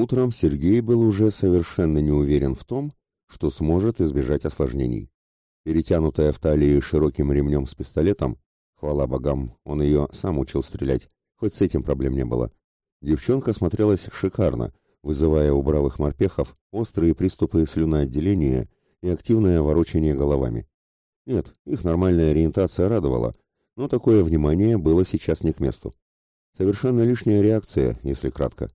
Утром Сергей был уже совершенно не уверен в том, что сможет избежать осложнений. Перетянутая в талии широким ремнем с пистолетом, хвала богам, он ее сам учил стрелять, хоть с этим проблем не было. Девчонка смотрелась шикарно, вызывая у бравых морпехов острые приступы слюноотделения и активное ворочание головами. Нет, их нормальная ориентация радовала, но такое внимание было сейчас не к месту. Совершенно лишняя реакция, если кратко.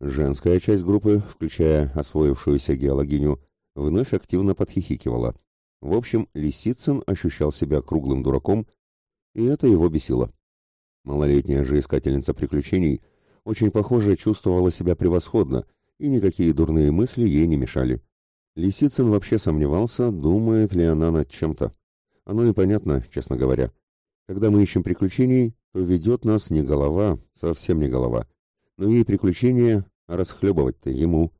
Женская часть группы, включая освоившуюся геологиню, вновь активно подхихикивала. В общем, Лисицын ощущал себя круглым дураком, и это его бесило. Малолетняя же искательница приключений очень похоже чувствовала себя превосходно, и никакие дурные мысли ей не мешали. Лисицын вообще сомневался, думает ли она над чем-то. Оно и понятно, честно говоря. Когда мы ищем приключений, то ведет нас не голова, совсем не голова. Но ей приключения, а расхлебывать-то ему.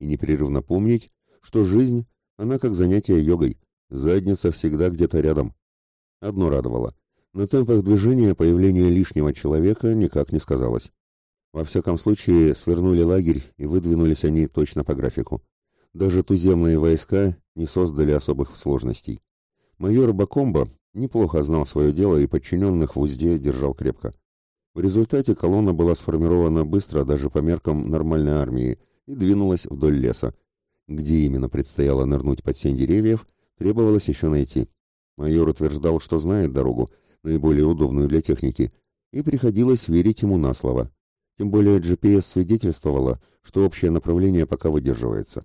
И непрерывно помнить, что жизнь, она как занятие йогой, задница всегда где-то рядом. Одно радовало. На темпах движения появление лишнего человека никак не сказалось. Во всяком случае, свернули лагерь и выдвинулись они точно по графику. Даже туземные войска не создали особых сложностей. Майор Бакомба неплохо знал свое дело и подчиненных в узде держал крепко. В результате колонна была сформирована быстро даже по меркам нормальной армии и двинулась вдоль леса. Где именно предстояло нырнуть под сень деревьев, требовалось еще найти. Майор утверждал, что знает дорогу, наиболее удобную для техники, и приходилось верить ему на слово. Тем более GPS свидетельствовало, что общее направление пока выдерживается.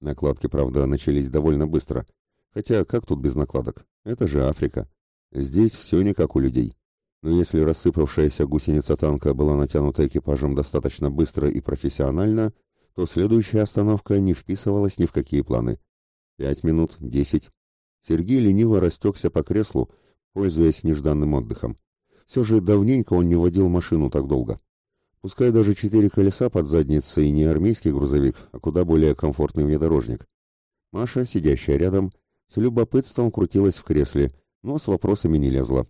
Накладки, правда, начались довольно быстро. Хотя как тут без накладок? Это же Африка. Здесь все не как у людей. Но если рассыпавшаяся гусеница танка была натянута экипажем достаточно быстро и профессионально, то следующая остановка не вписывалась ни в какие планы. Пять минут, десять. Сергей лениво растекся по креслу, пользуясь нежданным отдыхом. Все же давненько он не водил машину так долго. Пускай даже четыре колеса под задницей не армейский грузовик, а куда более комфортный внедорожник. Маша, сидящая рядом, с любопытством крутилась в кресле, но с вопросами не лезла.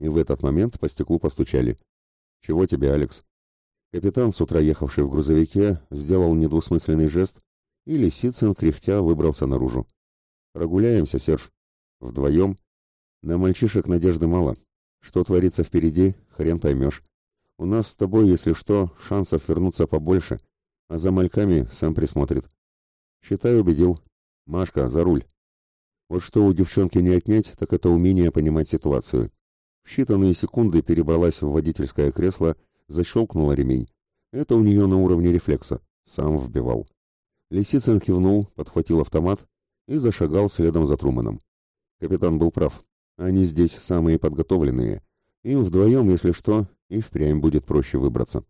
И в этот момент по стеклу постучали. «Чего тебе, Алекс?» Капитан, с утра ехавший в грузовике, сделал недвусмысленный жест, и Лисицын, кряхтя, выбрался наружу. «Прогуляемся, Серж. Вдвоем. На мальчишек надежды мало. Что творится впереди, хрен поймешь. У нас с тобой, если что, шансов вернуться побольше, а за мальками сам присмотрит. Считай, убедил. Машка, за руль. Вот что у девчонки не отнять, так это умение понимать ситуацию. В считанные секунды перебралась в водительское кресло, защелкнула ремень. Это у нее на уровне рефлекса. Сам вбивал. Лисицын кивнул, подхватил автомат и зашагал следом за Труманом. Капитан был прав. Они здесь самые подготовленные. Им вдвоем, если что, и впрямь будет проще выбраться.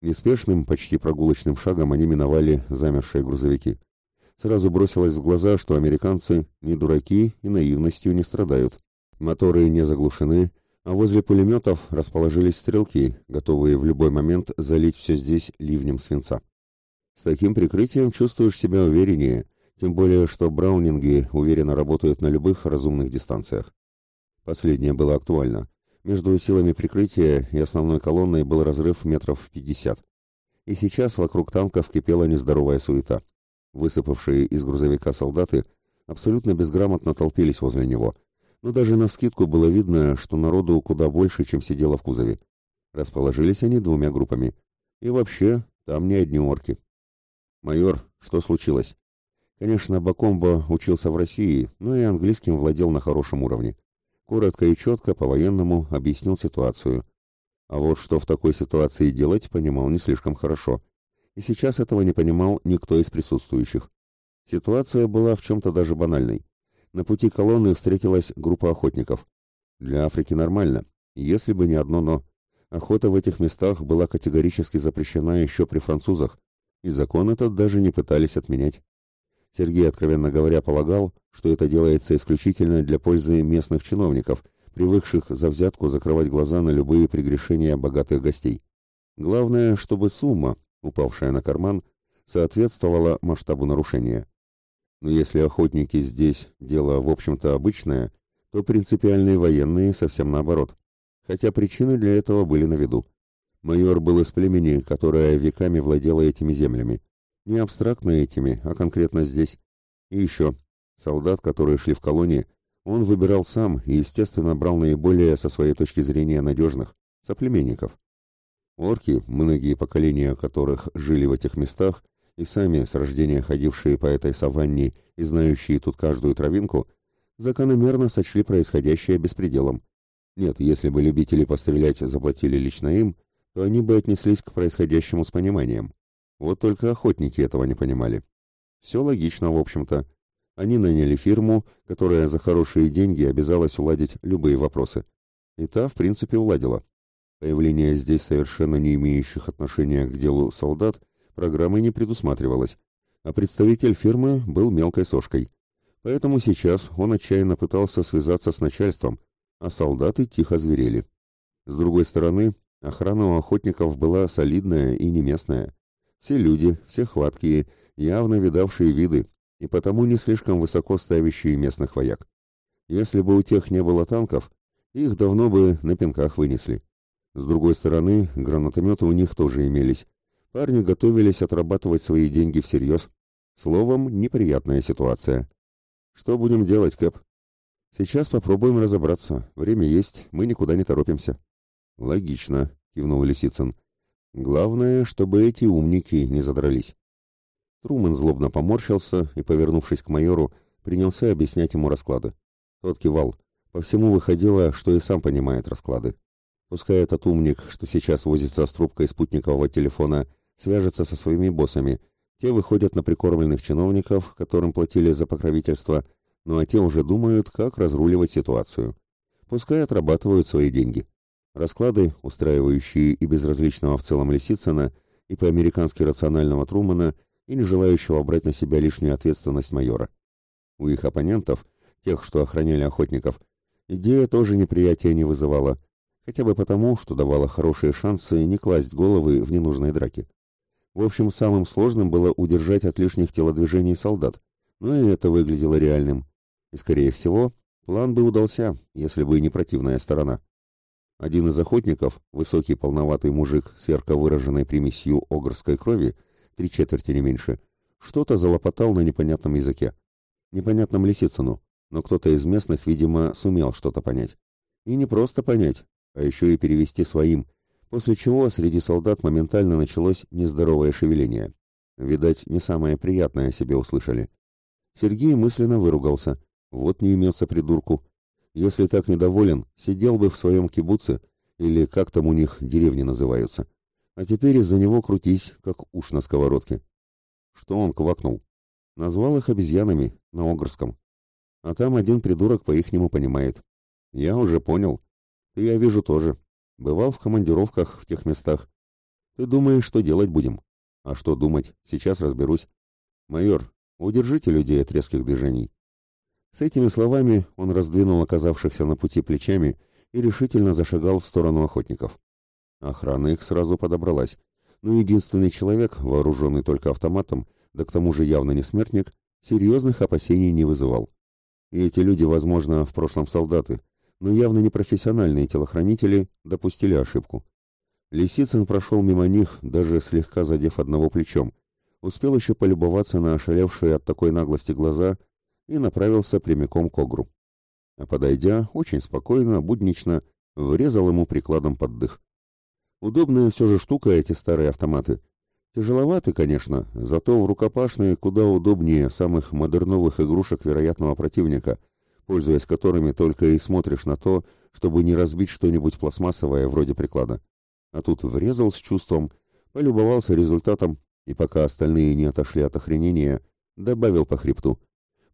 Неспешным, почти прогулочным шагом они миновали замершие грузовики. Сразу бросилось в глаза, что американцы не дураки и наивностью не страдают. Моторы не заглушены, а возле пулеметов расположились стрелки, готовые в любой момент залить все здесь ливнем свинца. С таким прикрытием чувствуешь себя увереннее, тем более, что браунинги уверенно работают на любых разумных дистанциях. Последнее было актуально. Между силами прикрытия и основной колонной был разрыв метров в пятьдесят. И сейчас вокруг танков кипела нездоровая суета. Высыпавшие из грузовика солдаты абсолютно безграмотно толпились возле него. Но даже навскидку было видно, что народу куда больше, чем сидело в кузове. Расположились они двумя группами. И вообще, там не одни орки. «Майор, что случилось?» Конечно, Бакомбо учился в России, но и английским владел на хорошем уровне коротко и четко по-военному объяснил ситуацию. А вот что в такой ситуации делать, понимал не слишком хорошо. И сейчас этого не понимал никто из присутствующих. Ситуация была в чем-то даже банальной. На пути колонны встретилась группа охотников. Для Африки нормально, если бы не одно «но». Охота в этих местах была категорически запрещена еще при французах, и закон этот даже не пытались отменять. Сергей, откровенно говоря, полагал, что это делается исключительно для пользы местных чиновников, привыкших за взятку закрывать глаза на любые прегрешения богатых гостей. Главное, чтобы сумма, упавшая на карман, соответствовала масштабу нарушения. Но если охотники здесь дело, в общем-то, обычное, то принципиальные военные совсем наоборот. Хотя причины для этого были на виду. Майор был из племени, которое веками владело этими землями. Не абстрактно этими, а конкретно здесь. И еще, солдат, которые шли в колонии, он выбирал сам и, естественно, брал наиболее, со своей точки зрения, надежных, соплеменников. Орки, многие поколения которых жили в этих местах, и сами с рождения ходившие по этой саванне и знающие тут каждую травинку, закономерно сочли происходящее беспределом. Нет, если бы любители пострелять заплатили лично им, то они бы отнеслись к происходящему с пониманием. Вот только охотники этого не понимали. Все логично, в общем-то. Они наняли фирму, которая за хорошие деньги обязалась уладить любые вопросы. И та, в принципе, уладила. Появление здесь совершенно не имеющих отношения к делу солдат программой не предусматривалось, а представитель фирмы был мелкой сошкой. Поэтому сейчас он отчаянно пытался связаться с начальством, а солдаты тихо зверели. С другой стороны, охрана у охотников была солидная и не местная. Все люди, все хваткие, явно видавшие виды, и потому не слишком высоко ставящие местных вояк. Если бы у тех не было танков, их давно бы на пинках вынесли. С другой стороны, гранатометы у них тоже имелись. Парни готовились отрабатывать свои деньги всерьез. Словом, неприятная ситуация. Что будем делать, Кэп? Сейчас попробуем разобраться. Время есть, мы никуда не торопимся. Логично, кивнул Лисицын. Главное, чтобы эти умники не задрались. Трумэн злобно поморщился и, повернувшись к майору, принялся объяснять ему расклады. Тот кивал. По всему выходило, что и сам понимает расклады. Пускай этот умник, что сейчас возится с трубкой спутникового телефона, свяжется со своими боссами. Те выходят на прикормленных чиновников, которым платили за покровительство, ну а те уже думают, как разруливать ситуацию. Пускай отрабатывают свои деньги. Расклады, устраивающие и безразличного в целом Лисицына, и по-американски рационального Трумана, и не желающего брать на себя лишнюю ответственность майора. У их оппонентов, тех, что охраняли охотников, идея тоже неприятия не вызывала, хотя бы потому, что давала хорошие шансы не класть головы в ненужной драке. В общем, самым сложным было удержать от лишних телодвижений солдат, но и это выглядело реальным. И, скорее всего, план бы удался, если бы не противная сторона. Один из охотников, высокий полноватый мужик с ярко выраженной примесью огрской крови, три четверти не меньше, что-то залопотал на непонятном языке. Непонятном Лисицыну, но кто-то из местных, видимо, сумел что-то понять. И не просто понять, а еще и перевести своим, после чего среди солдат моментально началось нездоровое шевеление. Видать, не самое приятное себе услышали. Сергей мысленно выругался. Вот не имется придурку. Если так недоволен, сидел бы в своем кибуце, или как там у них деревни называются. А теперь из-за него крутись, как уж на сковородке. Что он квакнул? Назвал их обезьянами на Огрском. А там один придурок по-ихнему понимает. Я уже понял. Ты, я вижу, тоже. Бывал в командировках в тех местах. Ты думаешь, что делать будем? А что думать? Сейчас разберусь. Майор, удержите людей от резких движений. С этими словами он раздвинул оказавшихся на пути плечами и решительно зашагал в сторону охотников. Охрана их сразу подобралась, но единственный человек, вооруженный только автоматом, да к тому же явно не смертник, серьезных опасений не вызывал. И эти люди, возможно, в прошлом солдаты, но явно непрофессиональные телохранители допустили ошибку. Лисицын прошел мимо них, даже слегка задев одного плечом, успел еще полюбоваться на ошалевшие от такой наглости глаза и направился прямиком к Огру. А подойдя, очень спокойно, буднично, врезал ему прикладом под дых. Удобная все же штука эти старые автоматы. Тяжеловаты, конечно, зато в рукопашные куда удобнее самых модерновых игрушек вероятного противника — пользуясь которыми только и смотришь на то, чтобы не разбить что-нибудь пластмассовое вроде приклада. А тут врезал с чувством, полюбовался результатом и пока остальные не отошли от охренения, добавил по хребту.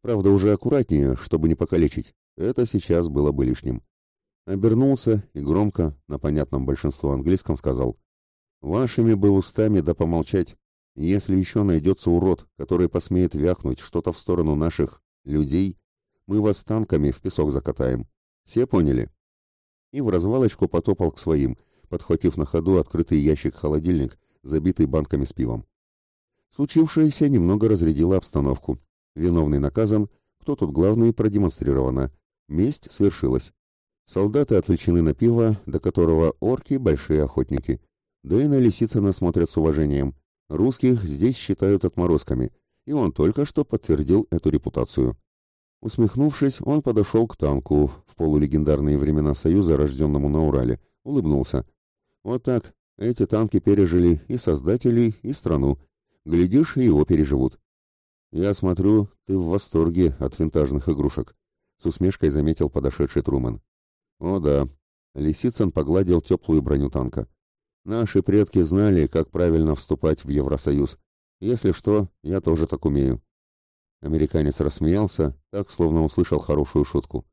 Правда, уже аккуратнее, чтобы не покалечить. Это сейчас было бы лишним. Обернулся и громко, на понятном большинству английском, сказал «Вашими бы устами да помолчать. Если еще найдется урод, который посмеет вякнуть что-то в сторону наших людей, мы вас танками в песок закатаем. Все поняли?» И в развалочку потопал к своим, подхватив на ходу открытый ящик-холодильник, забитый банками с пивом. Случившееся немного разрядило обстановку. Виновный наказан, кто тут главный продемонстрировано. Месть свершилась. Солдаты отвлечены на пиво, до которого орки – большие охотники. Да и на Лисицына смотрят с уважением. Русских здесь считают отморозками, и он только что подтвердил эту репутацию. Усмехнувшись, он подошел к танку в полулегендарные времена Союза, рожденному на Урале, улыбнулся. Вот так, эти танки пережили и создателей, и страну. Глядишь, и его переживут. Я смотрю, ты в восторге от винтажных игрушек, с усмешкой заметил подошедший Труман. О да, Лисицын погладил теплую броню танка. Наши предки знали, как правильно вступать в Евросоюз. Если что, я тоже так умею. Американец рассмеялся, так словно услышал хорошую шутку.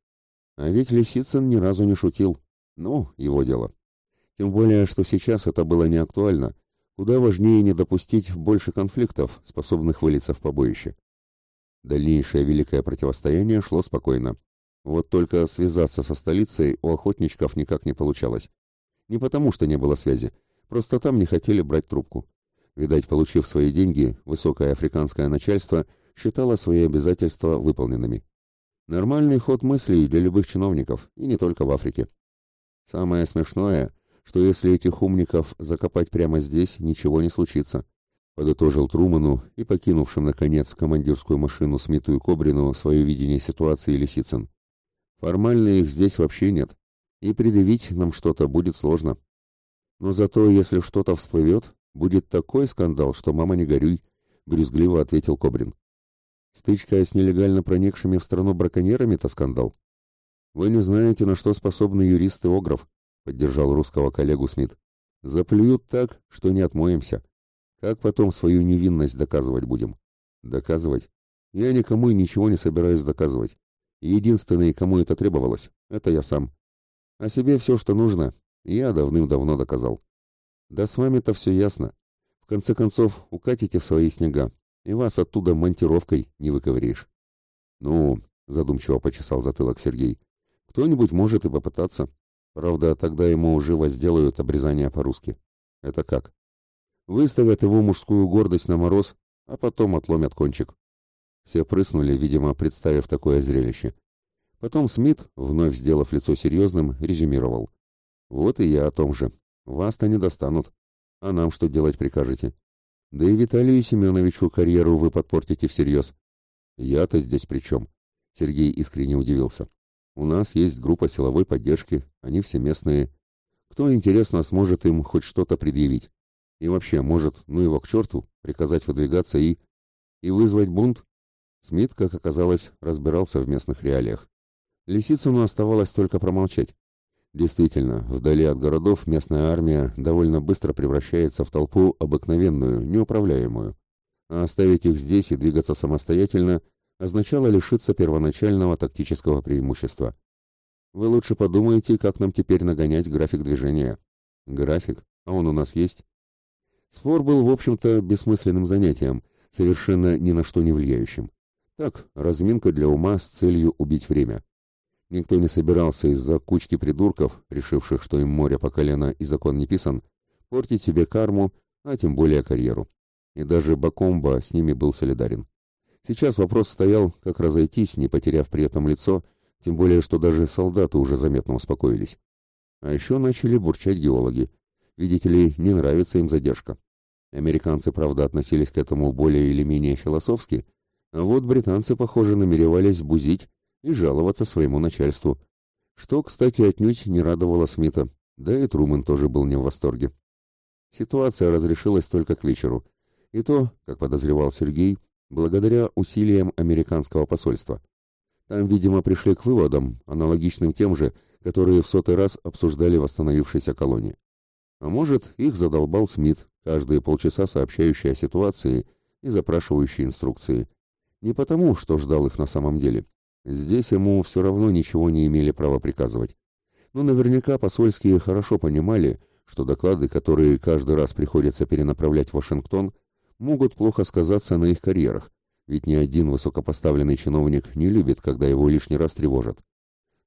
А ведь Лисицын ни разу не шутил. Ну, его дело. Тем более, что сейчас это было не актуально. Куда важнее не допустить больше конфликтов, способных вылиться в побоище. Дальнейшее великое противостояние шло спокойно. Вот только связаться со столицей у охотничков никак не получалось. Не потому, что не было связи, просто там не хотели брать трубку. Видать, получив свои деньги, высокое африканское начальство считало свои обязательства выполненными. Нормальный ход мыслей для любых чиновников, и не только в Африке. Самое смешное, что если этих умников закопать прямо здесь, ничего не случится, подытожил Труману и покинувшим, наконец, командирскую машину Смиту и Кобрину свое видение ситуации Лисицын. Формально их здесь вообще нет, и предъявить нам что-то будет сложно. Но зато, если что-то всплывет, будет такой скандал, что мама не горюй, брюзгливо ответил Кобрин. Стычка с нелегально проникшими в страну браконьерами-то скандал. Вы не знаете, на что способны юристы Огров, поддержал русского коллегу Смит. Заплюют так, что не отмоемся. Как потом свою невинность доказывать будем? Доказывать? Я никому и ничего не собираюсь доказывать. Единственный, кому это требовалось, это я сам. О себе все, что нужно, я давным-давно доказал. Да с вами-то все ясно. В конце концов, укатите в свои снега, и вас оттуда монтировкой не выковыришь. Ну, задумчиво почесал затылок Сергей. Кто-нибудь может и попытаться. Правда, тогда ему уже возделают обрезание по-русски. Это как? Выставят его мужскую гордость на мороз, а потом отломят кончик. Все прыснули, видимо, представив такое зрелище. Потом Смит, вновь сделав лицо серьезным, резюмировал. «Вот и я о том же. Вас-то не достанут. А нам что делать прикажете? Да и Виталию Семеновичу карьеру вы подпортите всерьез. Я-то здесь при чем?» Сергей искренне удивился. «У нас есть группа силовой поддержки, они все местные. Кто, интересно, сможет им хоть что-то предъявить? И вообще, может, ну его к черту, приказать выдвигаться и... и вызвать бунт?» Смит, как оказалось, разбирался в местных реалиях. Лисицыну оставалось только промолчать. Действительно, вдали от городов местная армия довольно быстро превращается в толпу обыкновенную, неуправляемую. А оставить их здесь и двигаться самостоятельно означало лишиться первоначального тактического преимущества. Вы лучше подумайте, как нам теперь нагонять график движения. График? А он у нас есть? Спор был, в общем-то, бессмысленным занятием, совершенно ни на что не влияющим. Так, разминка для ума с целью убить время. Никто не собирался из-за кучки придурков, решивших, что им море по колено и закон не писан, портить себе карму, а тем более карьеру. И даже Бакомба с ними был солидарен. Сейчас вопрос стоял, как разойтись, не потеряв при этом лицо, тем более, что даже солдаты уже заметно успокоились. А еще начали бурчать геологи. Видите ли, не нравится им задержка. Американцы, правда, относились к этому более или менее философски, а вот британцы, похоже, намеревались бузить и жаловаться своему начальству. Что, кстати, отнюдь не радовало Смита, да и Трумэн тоже был не в восторге. Ситуация разрешилась только к вечеру, и то, как подозревал Сергей, благодаря усилиям американского посольства. Там, видимо, пришли к выводам, аналогичным тем же, которые в сотый раз обсуждали восстановившейся колонии. А может, их задолбал Смит, каждые полчаса сообщающий о ситуации и запрашивающий инструкции. Не потому, что ждал их на самом деле, Здесь ему все равно ничего не имели права приказывать. Но наверняка посольские хорошо понимали, что доклады, которые каждый раз приходится перенаправлять в Вашингтон, могут плохо сказаться на их карьерах, ведь ни один высокопоставленный чиновник не любит, когда его лишний раз тревожат.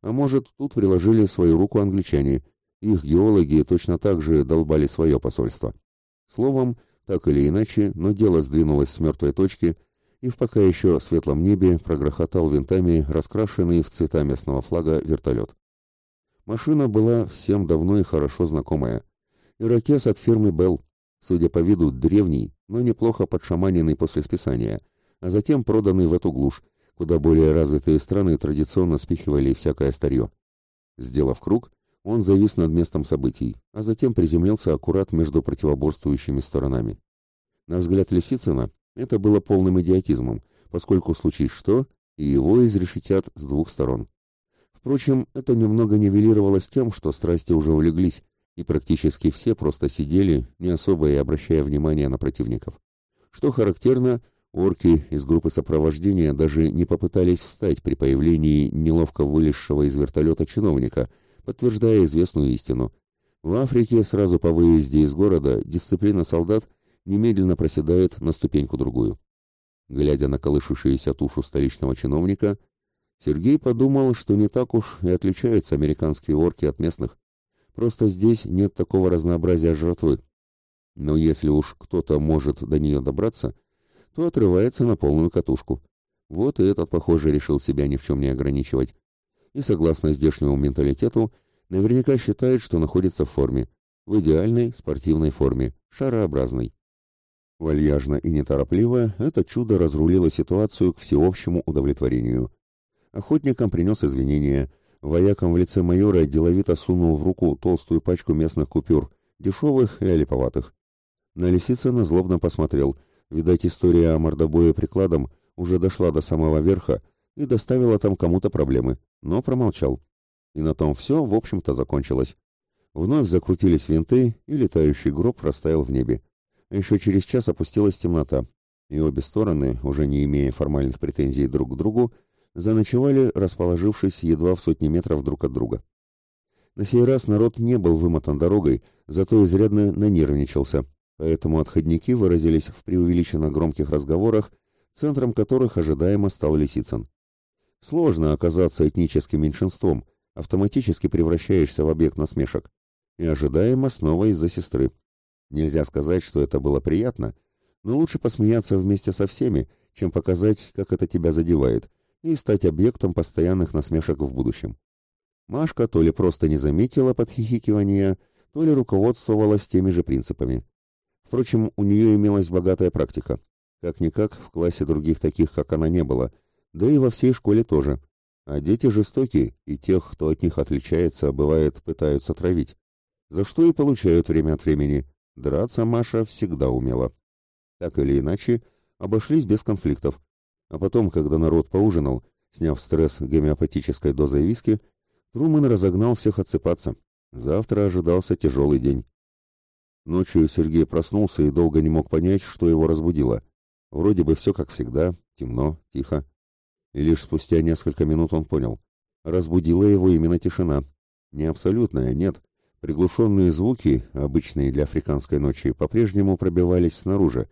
А может, тут приложили свою руку англичане, их геологи точно так же долбали свое посольство. Словом, так или иначе, но дело сдвинулось с мертвой точки – и в пока еще светлом небе прогрохотал винтами раскрашенный в цвета местного флага вертолет. Машина была всем давно и хорошо знакомая. Ирокез от фирмы Белл, судя по виду древний, но неплохо подшаманенный после списания, а затем проданный в эту глушь, куда более развитые страны традиционно спихивали всякое старье. Сделав круг, он завис над местом событий, а затем приземлился аккурат между противоборствующими сторонами. На взгляд Лисицына это было полным идиотизмом, поскольку случись что, и его изрешетят с двух сторон. Впрочем, это немного нивелировалось тем, что страсти уже улеглись, и практически все просто сидели, не особо и обращая внимания на противников. Что характерно, орки из группы сопровождения даже не попытались встать при появлении неловко вылезшего из вертолета чиновника, подтверждая известную истину. В Африке сразу по выезде из города дисциплина солдат немедленно проседает на ступеньку-другую. Глядя на колышущуюся тушу столичного чиновника, Сергей подумал, что не так уж и отличаются американские орки от местных. Просто здесь нет такого разнообразия жратвы. Но если уж кто-то может до нее добраться, то отрывается на полную катушку. Вот и этот, похоже, решил себя ни в чем не ограничивать. И, согласно здешнему менталитету, наверняка считает, что находится в форме. В идеальной спортивной форме, шарообразной. Вальяжно и неторопливо это чудо разрулило ситуацию к всеобщему удовлетворению. Охотникам принес извинения. Воякам в лице майора деловито сунул в руку толстую пачку местных купюр, дешевых и олиповатых. На Лисицына злобно посмотрел. Видать, история о мордобое прикладом уже дошла до самого верха и доставила там кому-то проблемы, но промолчал. И на том все, в общем-то, закончилось. Вновь закрутились винты, и летающий гроб растаял в небе. Еще через час опустилась темнота, и обе стороны, уже не имея формальных претензий друг к другу, заночевали, расположившись едва в сотни метров друг от друга. На сей раз народ не был вымотан дорогой, зато изрядно нанервничался, поэтому отходники выразились в преувеличенно громких разговорах, центром которых ожидаемо стал Лисицын. Сложно оказаться этническим меньшинством, автоматически превращаешься в объект насмешек, и ожидаемо снова из-за сестры. Нельзя сказать, что это было приятно, но лучше посмеяться вместе со всеми, чем показать, как это тебя задевает, и стать объектом постоянных насмешек в будущем. Машка то ли просто не заметила подхихикивания, то ли руководствовалась теми же принципами. Впрочем, у нее имелась богатая практика. Как-никак, в классе других таких, как она, не было, да и во всей школе тоже. А дети жестоки, и тех, кто от них отличается, бывает, пытаются травить. За что и получают время от времени – Драться Маша всегда умела. Так или иначе, обошлись без конфликтов. А потом, когда народ поужинал, сняв стресс гомеопатической дозой виски, Трумэн разогнал всех отсыпаться. Завтра ожидался тяжелый день. Ночью Сергей проснулся и долго не мог понять, что его разбудило. Вроде бы все как всегда, темно, тихо. И лишь спустя несколько минут он понял. Разбудила его именно тишина. Не абсолютная, нет, Приглушенные звуки, обычные для африканской ночи, по-прежнему пробивались снаружи,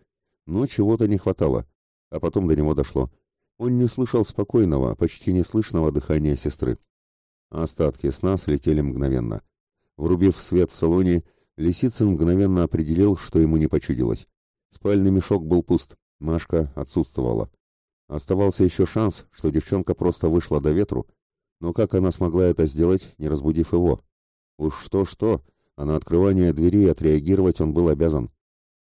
но чего-то не хватало, а потом до него дошло. Он не слышал спокойного, почти неслышного дыхания сестры. Остатки сна слетели мгновенно. Врубив свет в салоне, Лисицын мгновенно определил, что ему не почудилось. Спальный мешок был пуст, Машка отсутствовала. Оставался еще шанс, что девчонка просто вышла до ветру, но как она смогла это сделать, не разбудив его? Уж что-что, а на открывание двери отреагировать он был обязан.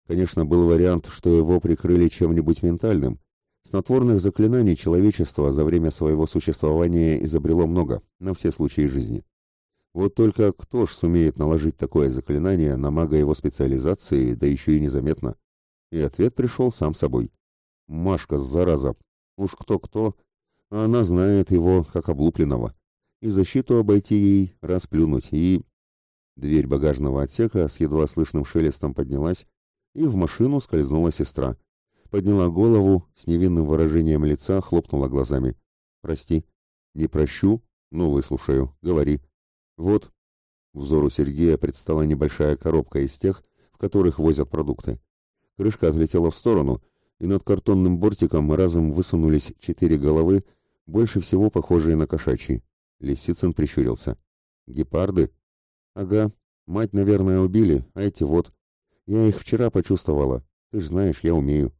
Конечно, был вариант, что его прикрыли чем-нибудь ментальным. Снотворных заклинаний человечество за время своего существования изобрело много, на все случаи жизни. Вот только кто ж сумеет наложить такое заклинание на мага его специализации, да еще и незаметно? И ответ пришел сам собой. Машка, зараза, уж кто-кто, а она знает его как облупленного и защиту обойти ей, расплюнуть, и... Дверь багажного отсека с едва слышным шелестом поднялась, и в машину скользнула сестра. Подняла голову, с невинным выражением лица хлопнула глазами. «Прости». «Не прощу?» «Ну, выслушаю. Говори». «Вот». Взору Сергея предстала небольшая коробка из тех, в которых возят продукты. Крышка отлетела в сторону, и над картонным бортиком разом высунулись четыре головы, больше всего похожие на кошачьи. Лисицын прищурился. «Гепарды?» «Ага. Мать, наверное, убили, а эти вот. Я их вчера почувствовала. Ты ж знаешь, я умею».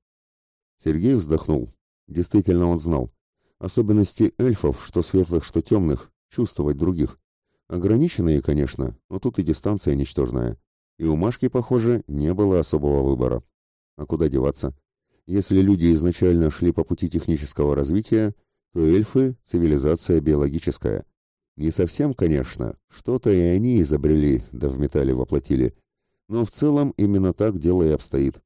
Сергей вздохнул. Действительно, он знал. Особенности эльфов, что светлых, что темных, чувствовать других. Ограниченные, конечно, но тут и дистанция ничтожная. И у Машки, похоже, не было особого выбора. А куда деваться? Если люди изначально шли по пути технического развития, то эльфы – цивилизация биологическая. Не совсем, конечно, что-то и они изобрели, да в металле воплотили. Но в целом именно так дело и обстоит.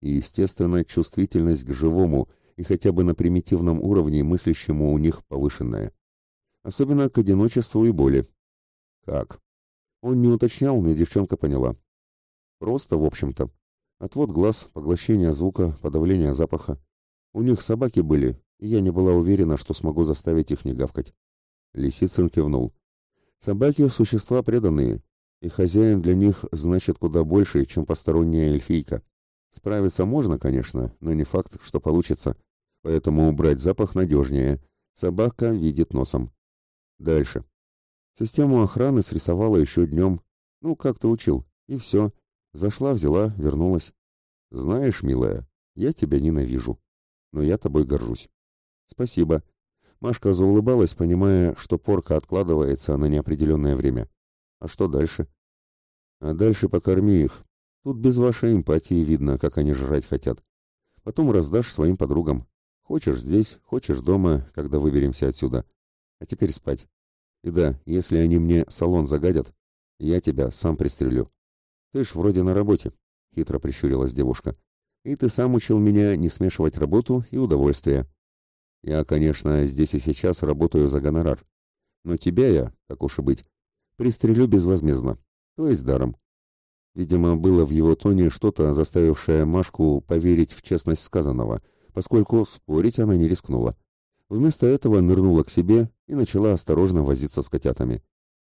И, естественно, чувствительность к живому и хотя бы на примитивном уровне мыслящему у них повышенная. Особенно к одиночеству и боли. Как? Он не уточнял, но девчонка поняла. Просто, в общем-то. Отвод глаз, поглощение звука, подавление запаха. У них собаки были, и я не была уверена, что смогу заставить их не гавкать. Лисицын кивнул. Собаки — существа преданные, и хозяин для них значит куда больше, чем посторонняя эльфийка. Справиться можно, конечно, но не факт, что получится. Поэтому убрать запах надежнее. Собака видит носом. Дальше. Систему охраны срисовала еще днем. Ну, как-то учил. И все. Зашла, взяла, вернулась. Знаешь, милая, я тебя ненавижу. Но я тобой горжусь. Спасибо. Машка заулыбалась, понимая, что порка откладывается на неопределенное время. А что дальше? А дальше покорми их. Тут без вашей эмпатии видно, как они жрать хотят. Потом раздашь своим подругам. Хочешь здесь, хочешь дома, когда выберемся отсюда. А теперь спать. И да, если они мне салон загадят, я тебя сам пристрелю. Ты ж вроде на работе, хитро прищурилась девушка. И ты сам учил меня не смешивать работу и удовольствие. Я, конечно, здесь и сейчас работаю за гонорар. Но тебя я, так уж и быть, пристрелю безвозмездно, то есть даром. Видимо, было в его тоне что-то, заставившее Машку поверить в честность сказанного, поскольку спорить она не рискнула. Вместо этого нырнула к себе и начала осторожно возиться с котятами.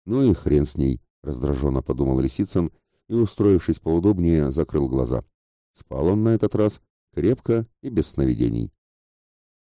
«Ну и хрен с ней», — раздраженно подумал Лисицын и, устроившись поудобнее, закрыл глаза. Спал он на этот раз крепко и без сновидений.